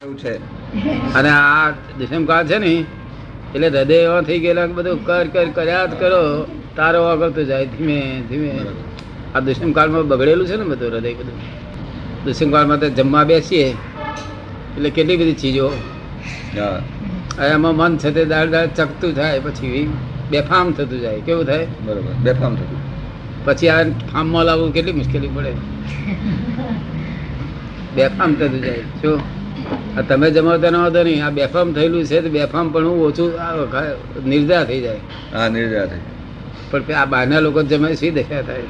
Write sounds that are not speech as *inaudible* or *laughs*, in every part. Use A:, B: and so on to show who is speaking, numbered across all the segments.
A: છે.
B: અને આ દુષ્મકાળ છે ને એટલે હૃદય એવા થઈ ગયેલા બધું કર કર કર્યા જ કરો તારો આગળ તો જાય ધીમે ધીમે. આ દુષ્મકાળમાં બગડેલું છે ને બધું હૃદય બધું. દુષ્મકાળમાં તો જમવા બેસીએ એટલે કેટલી બધી ચીજો. એમાં મન છે તે દાળ દાળ ચકતું થાય પછી બેફામ થતું જાય કેવું થાય?
A: બરોબર બેફામ થતું.
B: પછી આ ફાર્મમાં લાવવું કેટલી મુશ્કેલી પડે. બેફામ થતું જાય શું? તમે જમાવતા ન વાંધો નહીં આ બેફામ થયેલું છે તો બેફામ પણ હું ઓછું નિર્જા થઈ જાય.
A: હા નિર્જા થઈ
B: પણ આ બહારના લોકો જમે શી દશા થાય?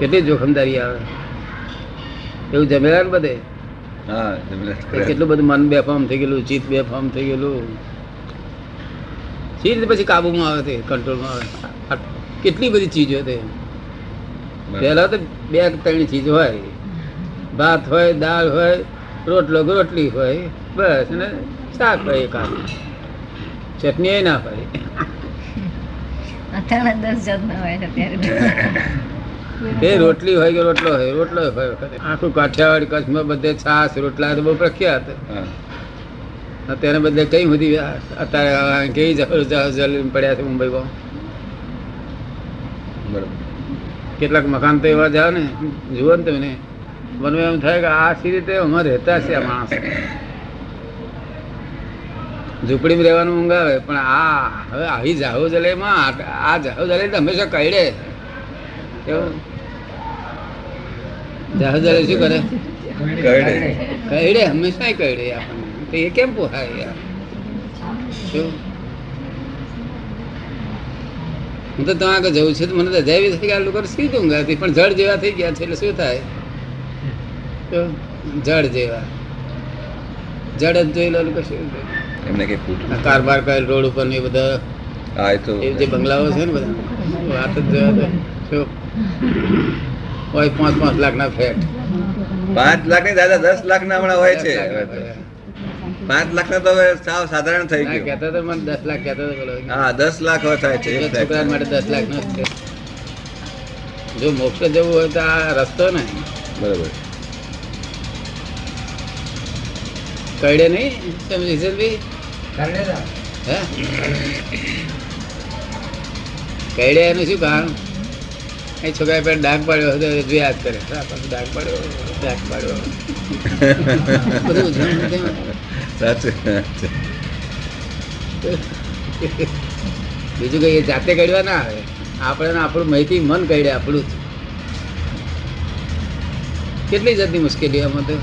B: કેટલી જોખમદારી આવે. એવું જમેલા ને બધે?
A: હા
B: કેટલું બધું મન બેફામ થઈ ગયેલું ચિત્ત બેફામ થઈ ગયેલું. સી રીતે પછી કાબુમાં આવે તે કંટ્રોલમાં આવે? કેટલી બધી ચીજો
A: તે.
B: પહેલા તો બે ત્રણ ચીજ હોય. ભાત હોય દાળ હોય રોટલો રોટલી હોય બસ અને શાક હોય એકાદ. ચટણી એ ના હોય. એ રોટલી હોય કે રોટલો હોય રોટલો હોય. આખું કાઠિયાવાડ કચ્છમાં બધે છાસ રોટલા તો બહુ પ્રખ્યાત.
A: હા.
B: અત્યારે બધે કઈ બધી અત્યારે કેવી જલ પડ્યા છે મુંબઈમાં
A: બરોબર.
B: કેટલાક મકાન તો એવા જાવ ને. જુઓ ને તમે. મને એમ થાય કે આ સી રીતે અમારે રહેતા છે માણસ. ઝૂંપડીમાં રહેવાનું મંગાવે પણ આ હવે આવી જાહો જલેમાં આ જાહો જલે હંમેશા કઈડે જાહો જલે શું કરે?
A: કઈડે
B: હંમેશા કઈડે આપણને. તો એ કેમ પોહાય યાર? શું હું તો ત્યાં આગળ જવું છે તો મને તો જૈવી થઈ ગયા લોકો સીધું ઊંઘ હતી પણ જળ જેવા થઈ ગયા છે એટલે શું થાય? તો જળ જેવા. જડ જ જોઈ લો કશું
A: એમને કઈ
B: કારબાર કરેલ રોડ ઉપર ને બધા
A: આ તો
B: એ જે બંગલાઓ છે ને બધા વાત જ જોયા દે શું? હોય પાંચ પાંચ લાખના ફ્લેટ.
A: પાંચ લાખની દાદા દસ લાખ ના હમણાં હોય છે. પાંચ લાખ ના તો હવે સાવ સાધારણ થઈ
B: ના,
A: ગયું.
B: કહેતા તો મને દસ લાખ કહેતા તો
A: હા દસ લાખ હવે થાય છે
B: છોકરા માટે દસ લાખ નો છે. જો મોક્ષ જવું હોય તો આ રસ્તો ને
A: બરોબર.
B: કઈડે નહીં? તમે જીસનભાઈ હે? કઈડે એનું શું કારણ એ છોકરા પર ડાક પાડ્યો હતો એ યાદ કરે. ડાક પાડ્યો ડાક પાડ્યો. બધું
A: સાચું
B: બીજું કઈ જાતે કડવા ના આવે. આપણે આપણું માહિતી મન કઈડે આપણું જ. કેટલી જાતની મુશ્કેલી આમાં તો?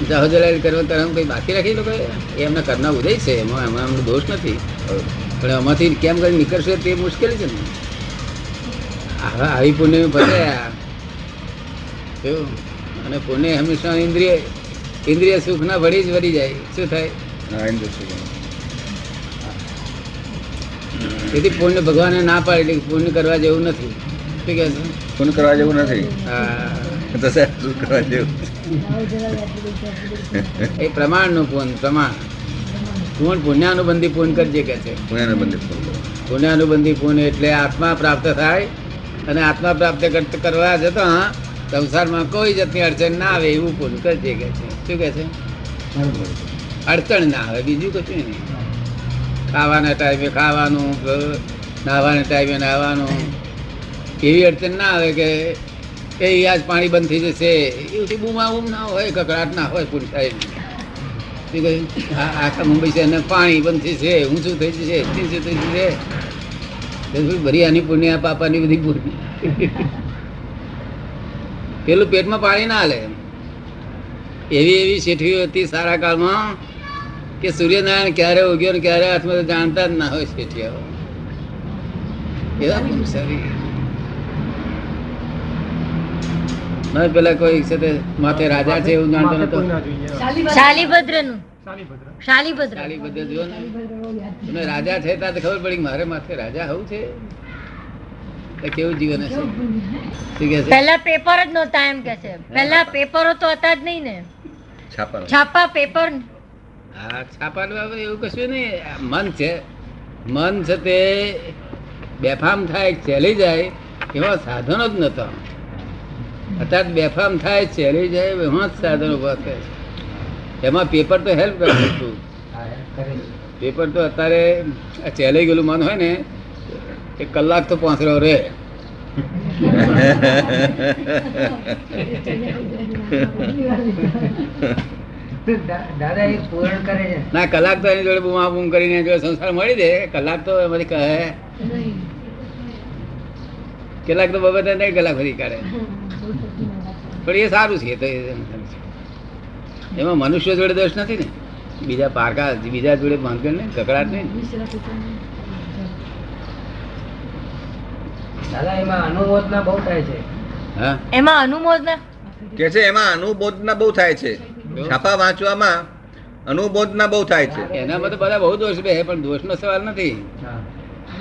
B: જાહો કરવો કરવા કંઈ કઈ બાકી રાખી લોકો એમના કરના ઉદય છે એમાં એમાં એમનો દોષ નથી. પણ એમાંથી કેમ કરી નીકળશે તે મુશ્કેલી છે ને. આવા આવી પુણ્યમી એવું. અને પુણ્ય હંમેશા ઇન્દ્રિય ઇન્દ્રિય સુખના વળી જ વળી જાય. શું થાય? તેથી પુણ્ય ભગવાને ના પાડેલી એટલે પુણ્ય કરવા જેવું નથી. શું કહે
A: પુણ્ય કરવા જેવું નથી.
B: હા.
A: કરવા જેવું?
B: એ પ્રમાણનું પૂન પ્રમાણ. પૂન પુણ્યાનુબંધી પૂન કરજે કે છે.
A: પુણ્યાનુબંધી ફોન
B: પુણ્યાનુબંધી પૂન એટલે આત્મા પ્રાપ્ત થાય અને આત્મા પ્રાપ્ત કરવા જતા સંસારમાં કોઈ જાતની અડચણ ના આવે એવું પૂન કરજે કે છે. શું કે છે? અડચણ ના આવે બીજું કશું નહીં. ખાવાના ટાઈમે ખાવાનું નાહવાના ટાઈમે નાહવાનું. એવી અડચણ ના આવે કે એ આજ પાણી બંધ થઈ જશે. એવું બૂમા બૂમ ના હોય કકડાટ ના હોય પૂરી સાહેબ આખા મુંબઈ છે પાણી બંધ થઈ છે ઊંચું થઈ જશે, નીચું થઈ જશે. બધી આની પુણ્ય, પાપાની બધી પુણ્ય. પેલું પેટમાં પાણી ના હાલે. એવી એવી શેઠીઓ હતી સારા કાળમાં કે સૂર્યનારાયણ ક્યારે ઉગ્યો ને ક્યારે હાથમાં જાણતા જ ના હોય શેઠિયાઓ એવા પુરુષારી ના પેલા કોઈ છે તે માથે રાજા છે એવું જાણતો નતો.
C: શાલીભદ્રનું શાલીભદ્ર.
B: ચાલી બધે ને. તમે રાજા છે ત્યાં ખબર પડી મારે માથે રાજા હોવું છે? કેવું જીવન હશે?
C: પહેલા પેપર જ નહોતા એમ કે છે. પહેલા પેપરો તો હતા જ નહીં ને.
A: છાપા
C: છાપા પેપર
B: હા છાપાનું હવે એવું કશું નહીં. મન છે. મન છે તે બેફામ થાય ચેલી જાય એવા સાધનો જ નતા અત્યારે બેફામ થાય ચાલી જાય એવા જ સાધનો ઊભા થાય એમાં પેપર તો હેલ્પ કરે છું. પેપર તો અત્યારે આ ચેલાઈ ગયેલું મન હોય ને એક કલાક તો પાંસરો રહે.
D: દાદા એ પૂરણ કરે છે.
B: ના કલાક તો એની જોડે બૂમા બૂમ કરીને જોડે સંસાર મળી દે. કલાક તો એમાંથી કહે. કેટલાક તો બાબત નહીં કલાક ફરી કાઢે. પણ એ સારું છે તો એમાં મનુષ્ય જોડે દોષ નથી ને. બીજા પારકા બીજા જોડે બાંધગણ નહીં કકડાટ નહીં.
D: દાદા એમાં અનુમોદના બહુ થાય છે.
B: હા?
C: એમાં અનુમોદના?
A: કે છે એમાં અનુબોધના બહુ થાય છે. છાપા વાંચવામાં અનુબોધના બહુ થાય છે.
B: એના તો બધા બહુ દોષ બે પણ દોષનો સવાલ નથી.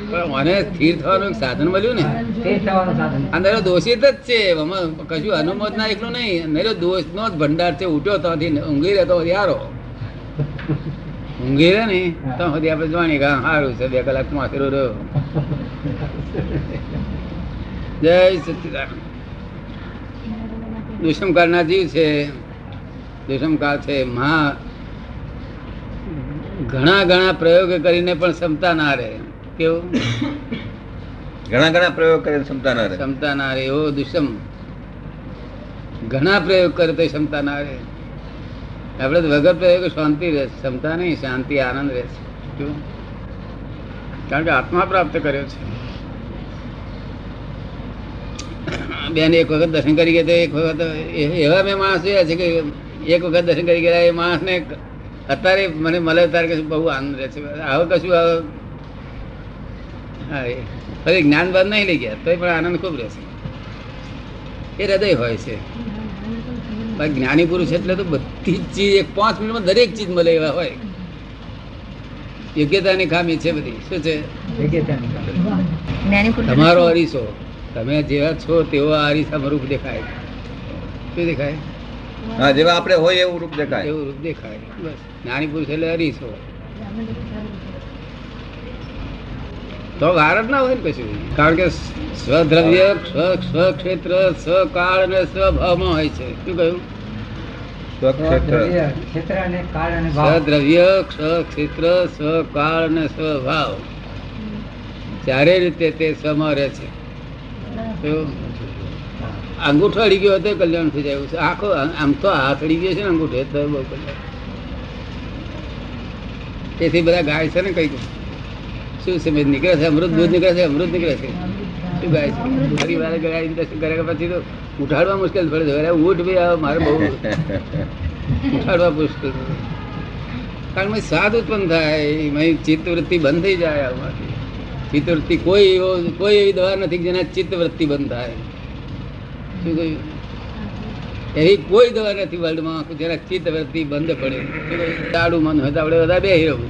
B: પણ મને સ્થિર થવાનું એક સાધન મળ્યું ને. અંદર દોષિત જ છે. કશું અનુમોદ ના એકલું નહીં. અંદર દોષ નો જ ભંડાર છે. ઉઠ્યો ત્યાંથી ઊંઘી રહેતો યારો ઊંઘી રહે ને તો સુધી આપણે જાણીએ કે સારું છે. બે કલાક માથેરો રહ્યો. જય સચિદાન દુષ્મકાળના જીવ છે. દુષ્મકાળ છે. મહા ઘણા ઘણા પ્રયોગ કરીને પણ ક્ષમતા ના રહે. કેવું?
A: ઘણા ઘણા પ્રયોગ કરે ક્ષમતા ના રહે.
B: ક્ષમતા ના રહે એવો દુષ્મ ઘણા પ્રયોગ કરે તો ક્ષમતા ના રહે. આપણે તો વગર પ્રયોગ શાંતિ રહે ક્ષમતા નહીં શાંતિ આનંદ રહે. છે? કારણ કે આત્મા પ્રાપ્ત કર્યો છે. બેન એક વખત દર્શન કરી ગયા એક વખત એવા મેં માણસ જોયા છે કે એક વખત દર્શન કરી ગયા એ માણસને અત્યારે મને મળે ત્યારે કશું બહુ આનંદ રહે છે. આવો કશું હવે હા એ. ફરી જ્ઞાન બાદ નહીં લઈ ગયા તોય પણ આનંદ ખૂબ રહેશે. એ હૃદય હોય છે. બાકી જ્ઞાની પુરુષ એટલે તો બધી જ ચીજ એક પાંચ મિનિટમાં દરેક ચીજ મળે એવા હોય. યોગ્યતાની ખામી છે બધી. શું છે? તમારો અરીસો. તમે જેવા છો તેવો આ અરીસામાં રૂપ દેખાય. શું દેખાય?
A: હા જેવા આપણે હોય એવું રૂપ દેખાય.
B: એવું રૂપ દેખાય. બસ. જ્ઞાની પુરુષ એટલે અરીસો. તો વાર જ ના હોય ને કશું કારણ કે સ્વદ્રવ્ય સ્વ સ્વક્ષેત્ર સ્વકાળ અને સ્વભાવમાં હોય છે. શું કહ્યું?
D: ક્ષેત્ર
B: સ્વકાળ અને સ્વભાવ. ચારે રીતે તે સ્વમાં રહે છે? અંગૂઠો અડી ગયો હતો કલ્યાણ થઈ જાય છે. આખો આમ તો હાથ અડી ગયો છે ને અંગૂઠે તો બહુ કલ્યાણ. તેથી બધા ગાય છે ને કંઈક. શું મેં નીકળે છે? અમૃત દૂધ નીકળે છે? અમૃત નીકળે છે? શું ગાય છે? ફરી વાર ગયા દર્શન કર્યા પછી તો ઉઠાડવા મુશ્કેલ પડે છે. અરે ઊંટ બી આવે મારે બહુ ઉઠાડવા મુશ્કેલ કારણ કે સ્વાદ ઉત્પન્ન થાય મારી ચિત્તવૃત્તિ બંધ થઈ જાય આમાંથી. ચિત્તવૃત્તિ કોઈ એવો, કોઈ એવી દવા નથી જેના ચિત્તવૃત્તિ બંધ થાય. શું કહ્યું? એવી કોઈ દવા નથી વર્લ્ડમાં જેના ચિત્તવૃત્તિ બંધ પડે? દાડું મન હોય તો આપણે બધા બે રહેવું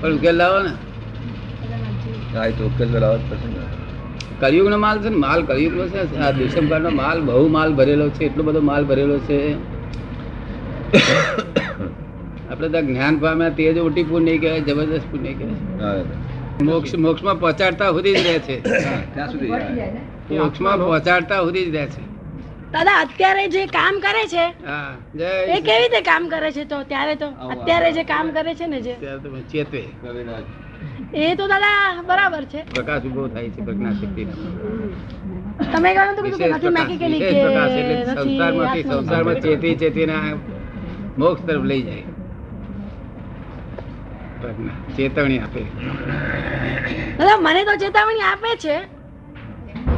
B: પણ ઉકેલ લાવો ને.
A: હા એ.
B: કળિયુગનો માલ છે ને માલ કળિયુગનો છે. આ દુષ્મકાળનો માલ બહુ માલ ભરેલો છે એટલો બધો માલ ભરેલો છે. આપણે તો જ્ઞાન પામ્યા તે જ ઓટી પુણ્ય કહેવાય જબરદસ્ત પુણ્ય કહેવાય. મોક્ષ મોક્ષમાં પહોંચાડતા સુધી જ રહે છે.
A: મોક્ષ ત્યાં સુધી
B: મોક્ષમાં પહોંચાડતા સુધી જ રહે છે.
E: દાદા અત્યારે જે કામ કરે છે એ કેવી રીતે કામ કરે છે તો? ત્યારે તો અત્યારે જે કામ કરે છે ને જે?
B: ચેતવે.
E: એ તો દાદા બરાબર છે.
B: પ્રકાશ ઊભો થાય છે પ્રજ્ઞા શક્તિ
E: તમે કહ્યું તો કીધું કે નથી
B: પ્રકાશ કે પ્રકાશ એટલે
E: કે
B: સંસારમાંથી સંસારમાં ચેતી ચેતીના મોક્ષ તરફ લઈ જાય. પ્રજ્ઞા ચેતવણી આપે.
E: દાદા મને તો ચેતવણી આપે છે.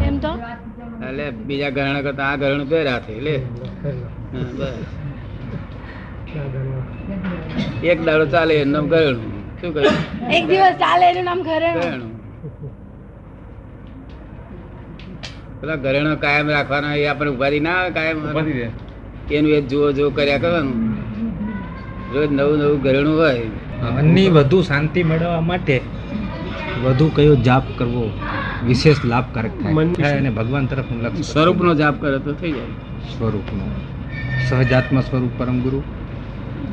E: એમ તો?
B: એટલે બીજા ઘરણા કરતા આ ઘરણું પહેરા છે લે. હા, બસ. એક દાડો ચાલે એનું નામ ઘરણું શું કહ્યું
E: એક દિવસ ચાલે એનું નામ
B: ઘરેણું. પેલા ઘરેણો કાયમ રાખવાના એ આપણે ઉભારી ના કાયમ. એનું એક જુઓ જુઓ કર્યા કરવાનું. રોજ નવું નવું ઘરેણું હોય.
F: મનની વધુ શાંતિ મેળવવા માટે વધુ કયો જાપ કરવો વિશેષ લાભકારક થાય? થાય અને ભગવાન તરફનું લક્ષ
B: સ્વરૂપનો જાપ કરે તો થઈ જાય.
F: સ્વરૂપનો. સહજાત્મા સ્વરૂપ પરમ ગુરુ.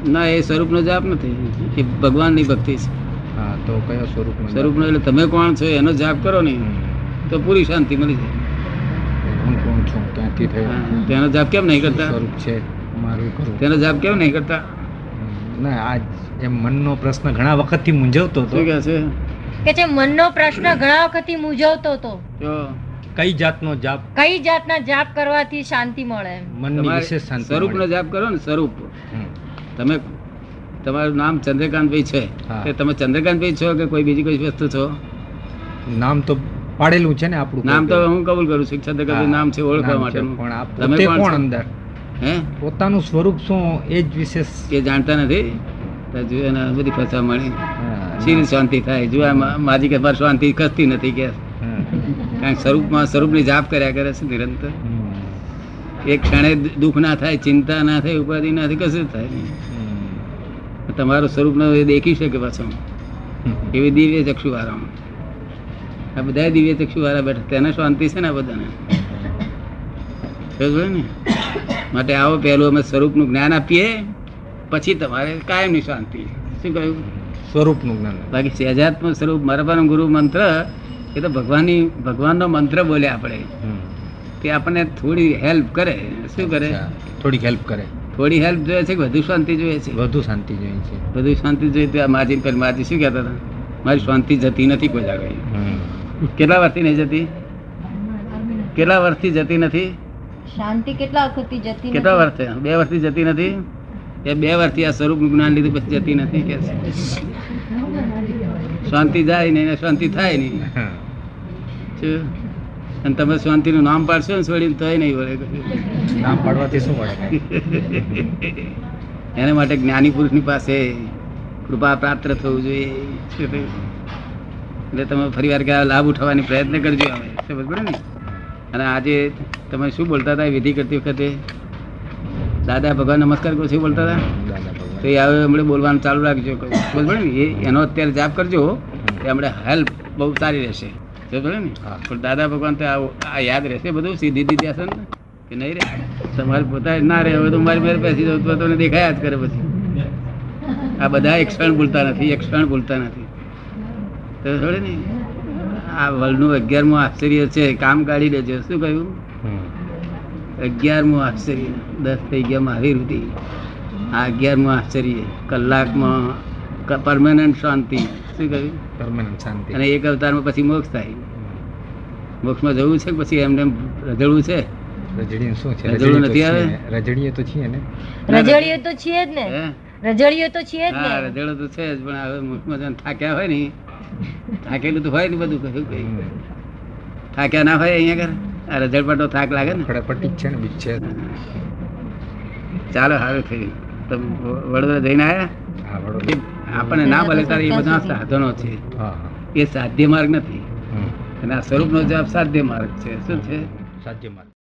B: ના એ સ્વરૂપનો જાપ નથી. એ ભગવાનની ભક્તિ છે.
F: હા તો કયો સ્વરૂપનો
B: સ્વરૂપનો એટલે તમે કોણ છો એનો જાપ કરો ને. તો પૂરી શાંતિ મળી જાય.
F: હું કોણ છું? ક્યાંથી થયો?
B: તેનો જાપ કેમ નહીં કરતા?
F: સ્વરૂપ છે? મારું કરું?
B: તેનો જાપ કેમ નહીં કરતા?
F: ના આજ એમ મનનો પ્રશ્ન ઘણા વખતથી મૂંઝવતો હતો.
B: કે છે?
C: કે છે મનનો પ્રશ્ન ઘણા વખતથી મૂંઝવતો હતો.
F: કઈ જાતનો જાપ?
C: કઈ જાતના જાપ કરવાથી શાંતિ મળે
F: મનની વિશેષ શાંતિ
B: સ્વરૂપનો જાપ કરો ને સ્વરૂપ. તમે તમારું નામ ચંદ્રકાંતભાઈ છે.
F: કે
B: તે તમે ચંદ્રકાંતભાઈ છો કે કોઈ બીજી કોઈ વસ્તુ છો?
F: નામ તો પાડેલું છે ને આપણું
B: નામ તો હું કબૂલ કરું છું ચંદ્રકાંતભાઈ નામ છે ઓળખવા માટે.
F: પણ
B: તમે કોણ
F: અંદર?
B: હે?
F: પોતાનું સ્વરૂપ શું એ જ વિશેષ
B: એ જાણતા નથી? જો એને બધી પછા મળી. શીર શાંતિ થાય. જો માજી કે મારી શાંતિ ખસતી નથી કે કારણ કે સ્વરૂપમાં સ્વરૂપની જાપ કર્યા કરે છે નિરંતર. એક ક્ષણે દુઃખ ના થાય ચિંતા ના થાય ઉપાધિ ના થાય કશું થાય નહીં. તમારું સ્વરૂપનો એ દેખી શકે પાછો. એવી દિવ્ય ચક્ષુ વાળા આ બધા દિવ્ય ચક્ષુ વાળા બેઠા. તેને શાંતિ છે ને આ બધાને? ને? માટે આવો પહેલું અમે સ્વરૂપનું જ્ઞાન આપીએ પછી તમારે કાયમની શાંતિ. શું કહ્યું?
F: સ્વરૂપનું જ્ઞાન.
B: બાકી સહેજાત્મક સ્વરૂપ મારા ગુરુ મંત્ર એ તો ભગવાનની ભગવાનનો મંત્ર બોલ્યા આપણે. તે આપણને થોડી હેલ્પ કરે. શું કરે?
F: થોડી થોડીક હેલ્પ કરે.
B: થોડી હેલ્પ જોઈએ છે કે વધુ શાંતિ જોઈએ છે?
F: વધુ શાંતિ જોઈએ છે.
B: વધુ શાંતિ જોઈએ તો આ માજી પેલી માજી શું કહેતા હતા? મારી શાંતિ જતી નથી કોઈ જાગે કેટલા વર્ષથી નહીં જતી? કેટલા વર્ષથી જતી નથી?
C: શાંતિ કેટલા વખતથી જતી
B: કેટલા વર્ષે બે વર્ષથી જતી નથી? એ બે વર્ષથી આ સ્વરૂપનું જ્ઞાન લીધું પછી જતી નથી કે *laughs* શાંતિ જાય નહીં શાંતિ થાય નહીં. શું? અને તમે શાંતિનું નામ પાડશો ને છોડીને તોય નહીં વળે.
F: નામ પાડવાથી શું મળે *laughs*
B: એના માટે જ્ઞાની પુરુષની પાસે કૃપા પ્રાપ્ત થવું જોઈએ? એટલે તમે ફરી વાર કે આ લાભ ઉઠાવવાની પ્રયત્ન કરજો હવે સમજ પડે ને? અને આજે તમે શું બોલતા હતા વિધિ કરતી વખતે? દાદા ભગવાન નમસ્કાર કરો શું બોલતા હતા? તો એ હવે હમણાં બોલવાનું ચાલુ રાખજો. સમજ પડે ને? એ એનો અત્યારે જાપ કરજો એ હમણાં હેલ્પ બહુ સારી રહેશે. સમજ ને. પણ દાદા ભગવાન તો આ યાદ રહેશે બધું? સીધી દીધી હશે ને? કે નહીં રે? તમારે પોતા ના રહે હવે તો મારી મેરે બેસી જવું તો તમને દેખાયા જ કરે પછી. આ બધા એક ક્ષણ ભૂલતા નથી એક ક્ષણ ભૂલતા નથી. તો થોડે ને આ વર્લ્ડનું અગિયારમું આશ્ચર્ય છે. કામ કાઢી લેજો. શું કહ્યું? અગિયારમું આશ્ચર્ય. દસ થઈ ગયા મારી સુધી આ અગિયારમું આશ્ચર્ય. કલાકમાં પરમાનન્ટ શાંતિ. શું કહ્યું?
F: Permanent શાંતિ.
B: અને એક અવતારમાં પછી મોક્ષ થાય. મોક્ષમાં જવું છે પછી એમને એમ રજડવું છે?
F: રજડીએ શું છે? રજડું
B: નથી આવે?
F: રજડીએ તો છીએ ને?
C: રજડીએ તો છીએ જ ને. રજડીએ તો છીએ જ
B: હા રજડો તો છે જ પણ હવે મોક્ષમાં જન થાક્યા હોય ને થાકેલું તો હોય ને બધું કહ્યું કઈ થાક્યા ના હોય અહીંયા ઘર આ રજડપાટો થાક લાગે ને?
F: ફટાફટ છે ને બીજ છે.
B: ચાલો સારું થયું. તમે વડોદરા જઈને આવ્યા?
F: હા વડોદરા.
B: આપણને ના ભલે તારે એ બધા સાધનો છે. એ સાધ્ય માર્ગ નથી. અને આ સ્વરૂપનો જવાબ સાધ્ય માર્ગ છે. શું છે?
F: સાધ્ય માર્ગ.